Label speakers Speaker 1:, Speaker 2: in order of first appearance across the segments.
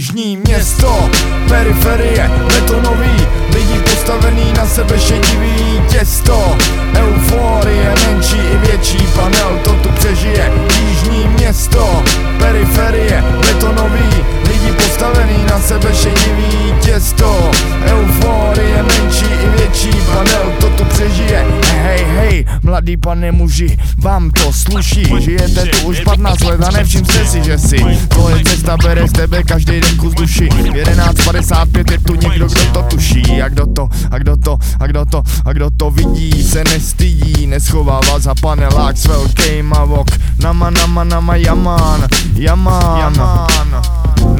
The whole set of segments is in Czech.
Speaker 1: Jižní město, periferie, betonový Lidi postavený na sebe šedivý, děs. Mladý pane muži, vám to sluší. Žijete tu už 15 let a nevšim si, že si. Tvoje cesta bere z tebe každý den kus duši. V 11.55 je tu někdo, kdo to tuší. A kdo to, a kdo to, a kdo to, a kdo to vidí Se nestydí, neschovává za panelák s velkýma vok. Nama, nama, nama, jamán, jamán, jamán.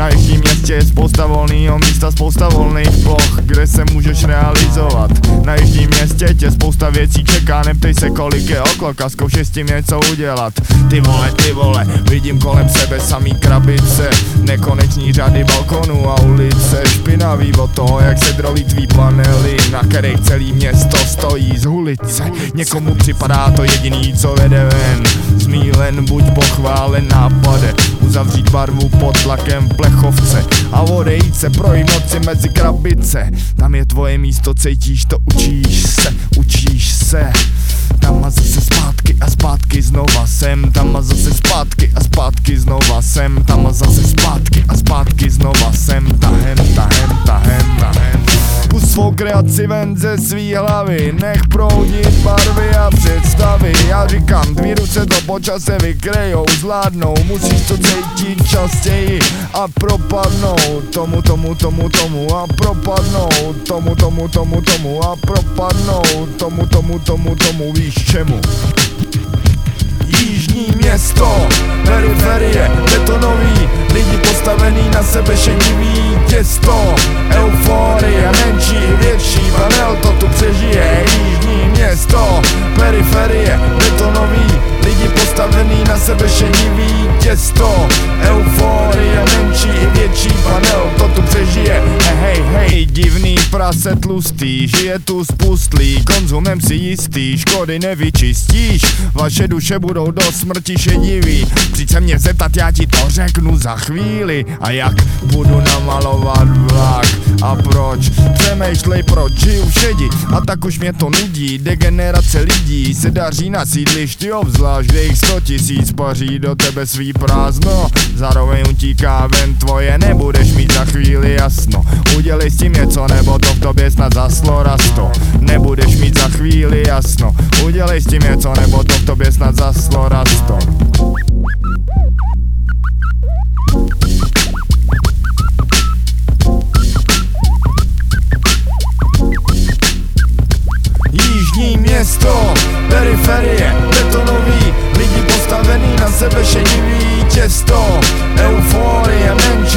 Speaker 1: Na jižním městě je spousta volného místa, spousta volných ploch, kde se můžeš realizovat. Na jižním městě tě spousta věcí čeká, neptej se kolik je oklok a zkoušej s tím něco udělat. Ty vole, ty vole, vidím kolem sebe samý krabice, nekoneční řady balkonů a ulice, špinavý od toho, jak se drolí tvý panely, na kterých celý město stojí z ulice. Někomu připadá to jediný, co vede ven, zmílen, buď pochválen nápade, uzavřít barvu pod tlakem plechovce a odejít se projít noci mezi krabice. Tam je tvoje místo, cítíš to, učíš se, učíš se. Tam a zase zpátky a zpátky znova sem Tam a zase zpátky a zpátky znova sem Tam a zase zpátky a zpátky znova sem Tahem, tahem, tahem, tahem Kreaci ven ze svý hlavy Nech proudit barvy a představy. Já říkám, dvě ruce to po čase vykrejou Zvládnou, musíš to cítit častěji A propadnou. Tomu, tomu, tomu, tomu A propadnou. Tomu, tomu, tomu, tomu A propadnou. Tomu, tomu, tomu, tomu Víš čemu? Jižní město, periferie, Postavený na sebe šedivý těsto Euforie, menší větší panel to tu přežije. Jižní město, periferie, betonový Lidi postavený na sebe šedivý těsto Euforie, menší prase tlustý Žije tu spustlý, konzumem si jistý Škody nevyčistíš, vaše duše budou do smrti šedivý Přijď se mě zeptat, já ti to řeknu za chvíli. A jak budu namalovat proč Přemýšlej proč žiju šedi. A tak už mě to nudí Degenerace lidí. Se daří na sídlišti Obzvlášť kde jich sto tisíc paří do tebe svý prázdno. Zároveň utíká ven tvoje Nebudeš mít za chvíli jasno. Udělej s tím něco nebo to v tobě snad zaslo rasto. Nebudeš mít za chvíli jasno. Udělej s tím něco nebo to v tobě snad zaslo rasto Jižní město, periferie, betonový Lidi postavený na sebe šedivý těsto. Euforie, menší